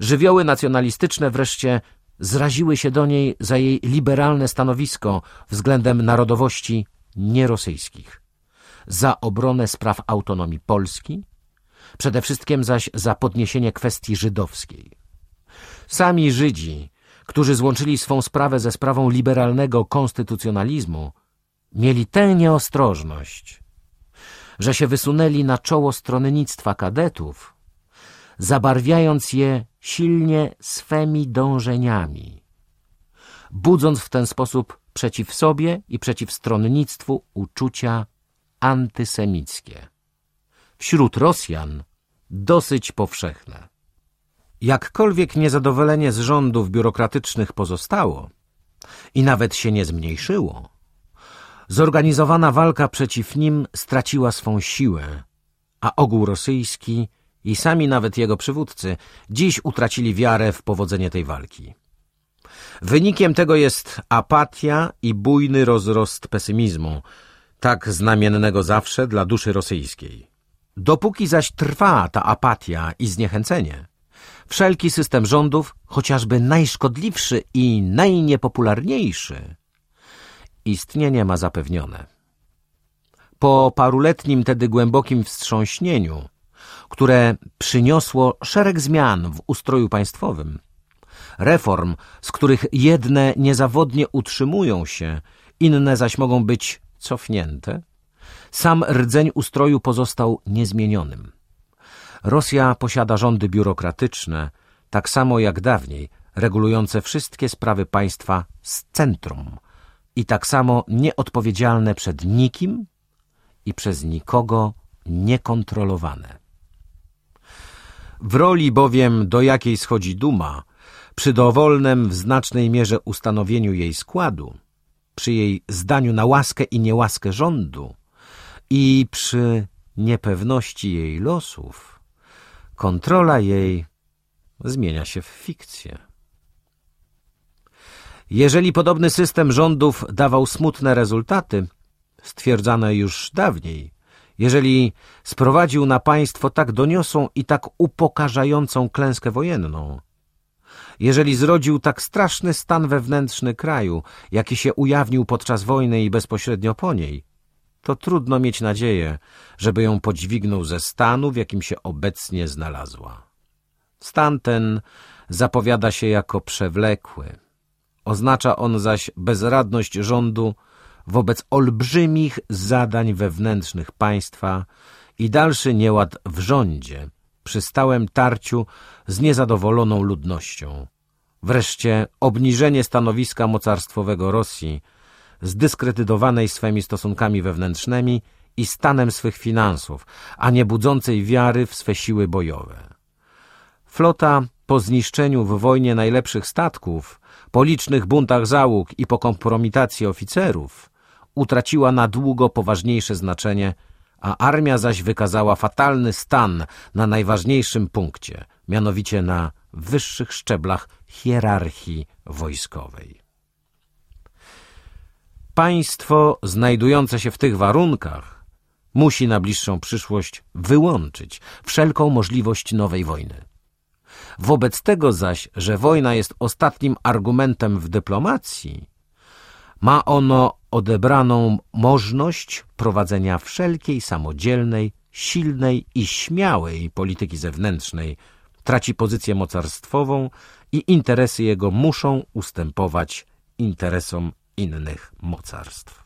Żywioły nacjonalistyczne wreszcie zraziły się do niej za jej liberalne stanowisko względem narodowości nierosyjskich, za obronę spraw autonomii Polski, przede wszystkim zaś za podniesienie kwestii żydowskiej. Sami Żydzi, którzy złączyli swą sprawę ze sprawą liberalnego konstytucjonalizmu, mieli tę nieostrożność, że się wysunęli na czoło stronnictwa kadetów, zabarwiając je silnie swemi dążeniami, budząc w ten sposób przeciw sobie i przeciw stronnictwu uczucia antysemickie. Wśród Rosjan dosyć powszechne. Jakkolwiek niezadowolenie z rządów biurokratycznych pozostało i nawet się nie zmniejszyło, zorganizowana walka przeciw nim straciła swą siłę, a ogół rosyjski i sami nawet jego przywódcy dziś utracili wiarę w powodzenie tej walki. Wynikiem tego jest apatia i bujny rozrost pesymizmu, tak znamiennego zawsze dla duszy rosyjskiej. Dopóki zaś trwa ta apatia i zniechęcenie, wszelki system rządów, chociażby najszkodliwszy i najniepopularniejszy, istnienie ma zapewnione. Po paruletnim tedy głębokim wstrząśnieniu, które przyniosło szereg zmian w ustroju państwowym, reform, z których jedne niezawodnie utrzymują się, inne zaś mogą być cofnięte, sam rdzeń ustroju pozostał niezmienionym. Rosja posiada rządy biurokratyczne, tak samo jak dawniej, regulujące wszystkie sprawy państwa z centrum i tak samo nieodpowiedzialne przed nikim i przez nikogo niekontrolowane. W roli bowiem, do jakiej schodzi duma, przy dowolnym w znacznej mierze ustanowieniu jej składu, przy jej zdaniu na łaskę i niełaskę rządu i przy niepewności jej losów, kontrola jej zmienia się w fikcję. Jeżeli podobny system rządów dawał smutne rezultaty, stwierdzane już dawniej, jeżeli sprowadził na państwo tak doniosłą i tak upokarzającą klęskę wojenną, jeżeli zrodził tak straszny stan wewnętrzny kraju, jaki się ujawnił podczas wojny i bezpośrednio po niej, to trudno mieć nadzieję, żeby ją podźwignął ze stanu, w jakim się obecnie znalazła. Stan ten zapowiada się jako przewlekły. Oznacza on zaś bezradność rządu wobec olbrzymich zadań wewnętrznych państwa i dalszy nieład w rządzie, przy stałym tarciu z niezadowoloną ludnością. Wreszcie obniżenie stanowiska mocarstwowego Rosji, zdyskredytowanej swymi stosunkami wewnętrznymi i stanem swych finansów, a nie budzącej wiary w swe siły bojowe. Flota po zniszczeniu w wojnie najlepszych statków, po licznych buntach załóg i po kompromitacji oficerów, utraciła na długo poważniejsze znaczenie, a armia zaś wykazała fatalny stan na najważniejszym punkcie, mianowicie na wyższych szczeblach hierarchii wojskowej. Państwo znajdujące się w tych warunkach musi na bliższą przyszłość wyłączyć wszelką możliwość nowej wojny. Wobec tego zaś, że wojna jest ostatnim argumentem w dyplomacji, ma ono odebraną możność prowadzenia wszelkiej samodzielnej, silnej i śmiałej polityki zewnętrznej, traci pozycję mocarstwową i interesy jego muszą ustępować interesom innych mocarstw.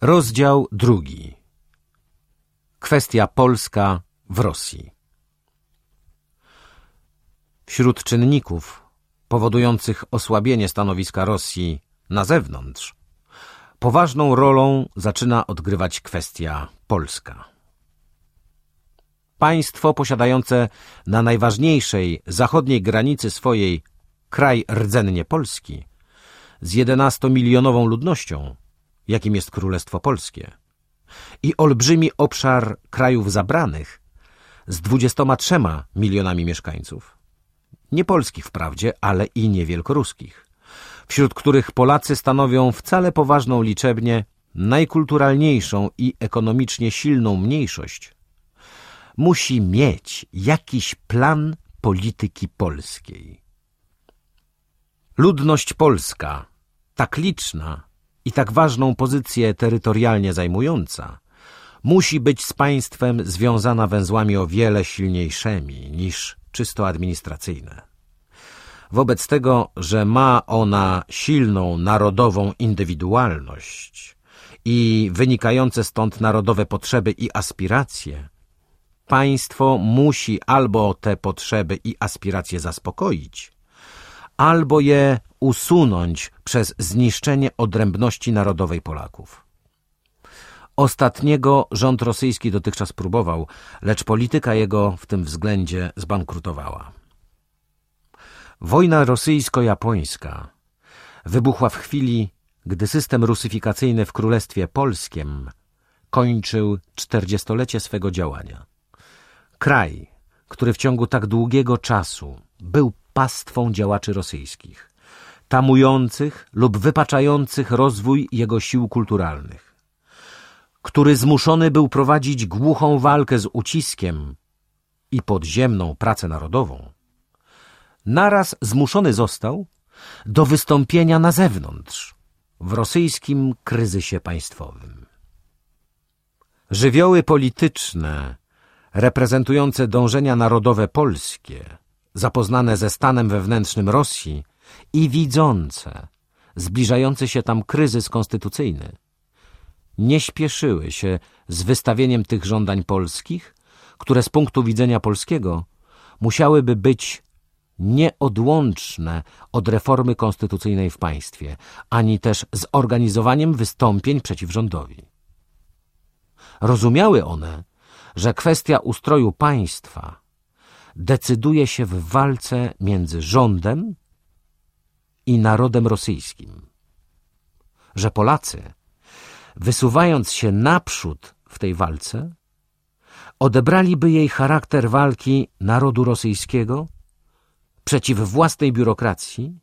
Rozdział drugi. Kwestia polska w Rosji. Wśród czynników powodujących osłabienie stanowiska Rosji na zewnątrz, poważną rolą zaczyna odgrywać kwestia polska. Państwo posiadające na najważniejszej zachodniej granicy swojej kraj rdzennie Polski z 11-milionową ludnością, jakim jest Królestwo Polskie, i olbrzymi obszar krajów zabranych z 23 milionami mieszkańców, nie polskich wprawdzie, ale i niewielkoruskich, wśród których Polacy stanowią wcale poważną liczebnie najkulturalniejszą i ekonomicznie silną mniejszość, musi mieć jakiś plan polityki polskiej. Ludność polska, tak liczna i tak ważną pozycję terytorialnie zajmująca, musi być z państwem związana węzłami o wiele silniejszymi niż czysto administracyjne. Wobec tego, że ma ona silną narodową indywidualność i wynikające stąd narodowe potrzeby i aspiracje, państwo musi albo te potrzeby i aspiracje zaspokoić, albo je usunąć przez zniszczenie odrębności narodowej Polaków. Ostatniego rząd rosyjski dotychczas próbował, lecz polityka jego w tym względzie zbankrutowała. Wojna rosyjsko-japońska wybuchła w chwili, gdy system rusyfikacyjny w Królestwie Polskim kończył czterdziestolecie swego działania. Kraj, który w ciągu tak długiego czasu był pastwą działaczy rosyjskich, tamujących lub wypaczających rozwój jego sił kulturalnych, który zmuszony był prowadzić głuchą walkę z uciskiem i podziemną pracę narodową, naraz zmuszony został do wystąpienia na zewnątrz w rosyjskim kryzysie państwowym. Żywioły polityczne reprezentujące dążenia narodowe polskie, zapoznane ze stanem wewnętrznym Rosji i widzące zbliżający się tam kryzys konstytucyjny, nie śpieszyły się z wystawieniem tych żądań polskich, które z punktu widzenia polskiego musiałyby być nieodłączne od reformy konstytucyjnej w państwie, ani też z organizowaniem wystąpień przeciw rządowi. Rozumiały one, że kwestia ustroju państwa decyduje się w walce między rządem i narodem rosyjskim. Że Polacy, wysuwając się naprzód w tej walce, odebraliby jej charakter walki narodu rosyjskiego przeciw własnej biurokracji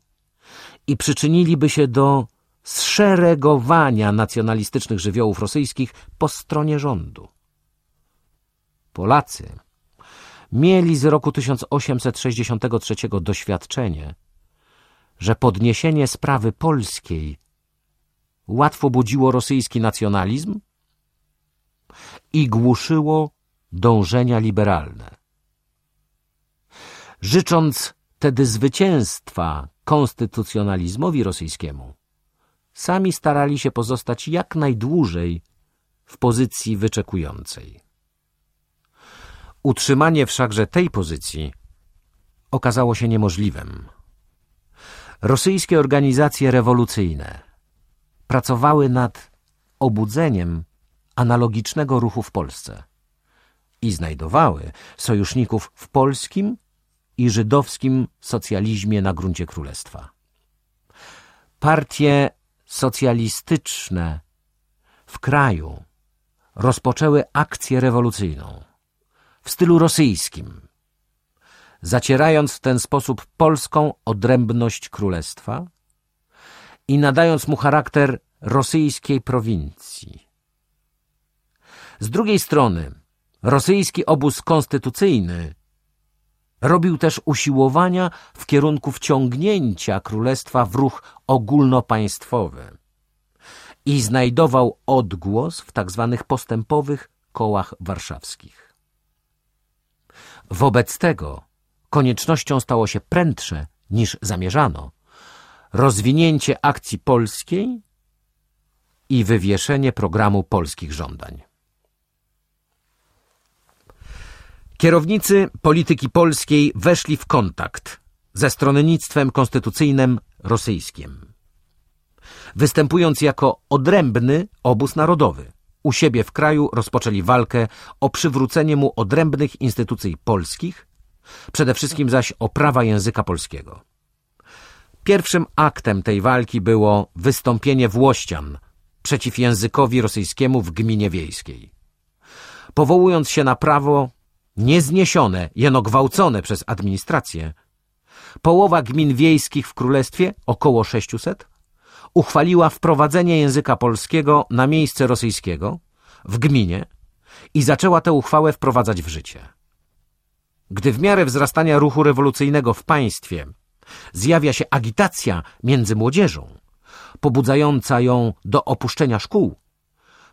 i przyczyniliby się do zszeregowania nacjonalistycznych żywiołów rosyjskich po stronie rządu. Polacy mieli z roku 1863 doświadczenie, że podniesienie sprawy polskiej łatwo budziło rosyjski nacjonalizm i głuszyło dążenia liberalne. Życząc tedy zwycięstwa konstytucjonalizmowi rosyjskiemu, sami starali się pozostać jak najdłużej w pozycji wyczekującej. Utrzymanie wszakże tej pozycji okazało się niemożliwym. Rosyjskie organizacje rewolucyjne pracowały nad obudzeniem analogicznego ruchu w Polsce i znajdowały sojuszników w polskim i żydowskim socjalizmie na gruncie królestwa. Partie socjalistyczne w kraju rozpoczęły akcję rewolucyjną w stylu rosyjskim, zacierając w ten sposób polską odrębność królestwa i nadając mu charakter rosyjskiej prowincji. Z drugiej strony rosyjski obóz konstytucyjny robił też usiłowania w kierunku wciągnięcia królestwa w ruch ogólnopaństwowy i znajdował odgłos w tzw. Tak postępowych kołach warszawskich. Wobec tego koniecznością stało się prędsze niż zamierzano rozwinięcie akcji polskiej i wywieszenie programu polskich żądań. Kierownicy polityki polskiej weszli w kontakt ze stronnictwem konstytucyjnym rosyjskim. Występując jako odrębny obóz narodowy, u siebie w kraju rozpoczęli walkę o przywrócenie mu odrębnych instytucji polskich, przede wszystkim zaś o prawa języka polskiego. Pierwszym aktem tej walki było wystąpienie Włościan przeciw językowi rosyjskiemu w gminie wiejskiej. Powołując się na prawo niezniesione, jeno gwałcone przez administrację, połowa gmin wiejskich w królestwie, około 600, uchwaliła wprowadzenie języka polskiego na miejsce rosyjskiego w gminie, i zaczęła tę uchwałę wprowadzać w życie. Gdy w miarę wzrastania ruchu rewolucyjnego w państwie zjawia się agitacja między młodzieżą, pobudzająca ją do opuszczenia szkół,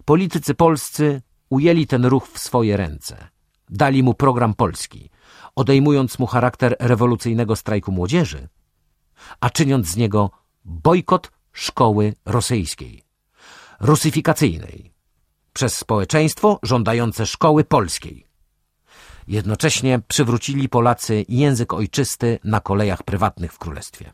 politycy polscy ujęli ten ruch w swoje ręce. Dali mu program polski, odejmując mu charakter rewolucyjnego strajku młodzieży, a czyniąc z niego bojkot szkoły rosyjskiej, rusyfikacyjnej, przez społeczeństwo żądające szkoły polskiej. Jednocześnie przywrócili Polacy język ojczysty na kolejach prywatnych w królestwie.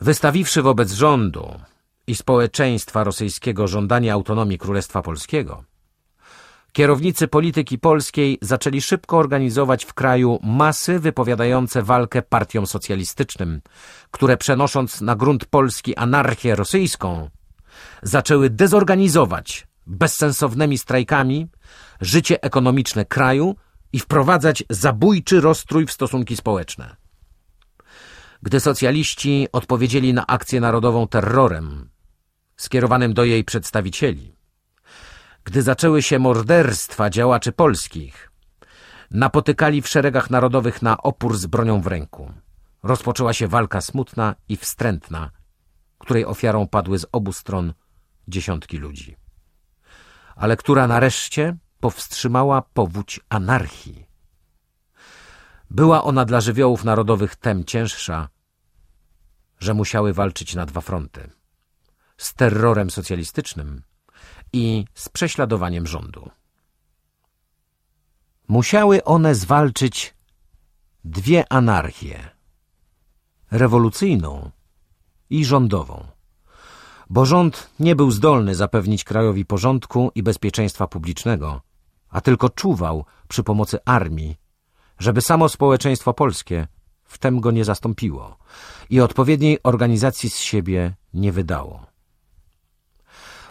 Wystawiwszy wobec rządu i społeczeństwa rosyjskiego żądanie autonomii Królestwa Polskiego, kierownicy polityki polskiej zaczęli szybko organizować w kraju masy wypowiadające walkę partiom socjalistycznym, które przenosząc na grunt Polski anarchię rosyjską, zaczęły dezorganizować bezsensownymi strajkami życie ekonomiczne kraju i wprowadzać zabójczy rozstrój w stosunki społeczne. Gdy socjaliści odpowiedzieli na akcję narodową terrorem skierowanym do jej przedstawicieli, gdy zaczęły się morderstwa działaczy polskich, napotykali w szeregach narodowych na opór z bronią w ręku. Rozpoczęła się walka smutna i wstrętna, której ofiarą padły z obu stron dziesiątki ludzi, ale która nareszcie powstrzymała powódź anarchii. Była ona dla żywiołów narodowych tem cięższa, że musiały walczyć na dwa fronty. Z terrorem socjalistycznym i z prześladowaniem rządu. Musiały one zwalczyć dwie anarchie. Rewolucyjną i rządową. Bo rząd nie był zdolny zapewnić krajowi porządku i bezpieczeństwa publicznego, a tylko czuwał przy pomocy armii, żeby samo społeczeństwo polskie wtem go nie zastąpiło i odpowiedniej organizacji z siebie nie wydało.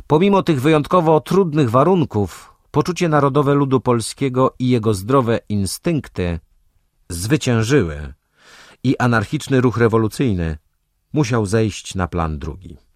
Pomimo tych wyjątkowo trudnych warunków, poczucie narodowe ludu polskiego i jego zdrowe instynkty zwyciężyły i anarchiczny ruch rewolucyjny musiał zejść na plan drugi.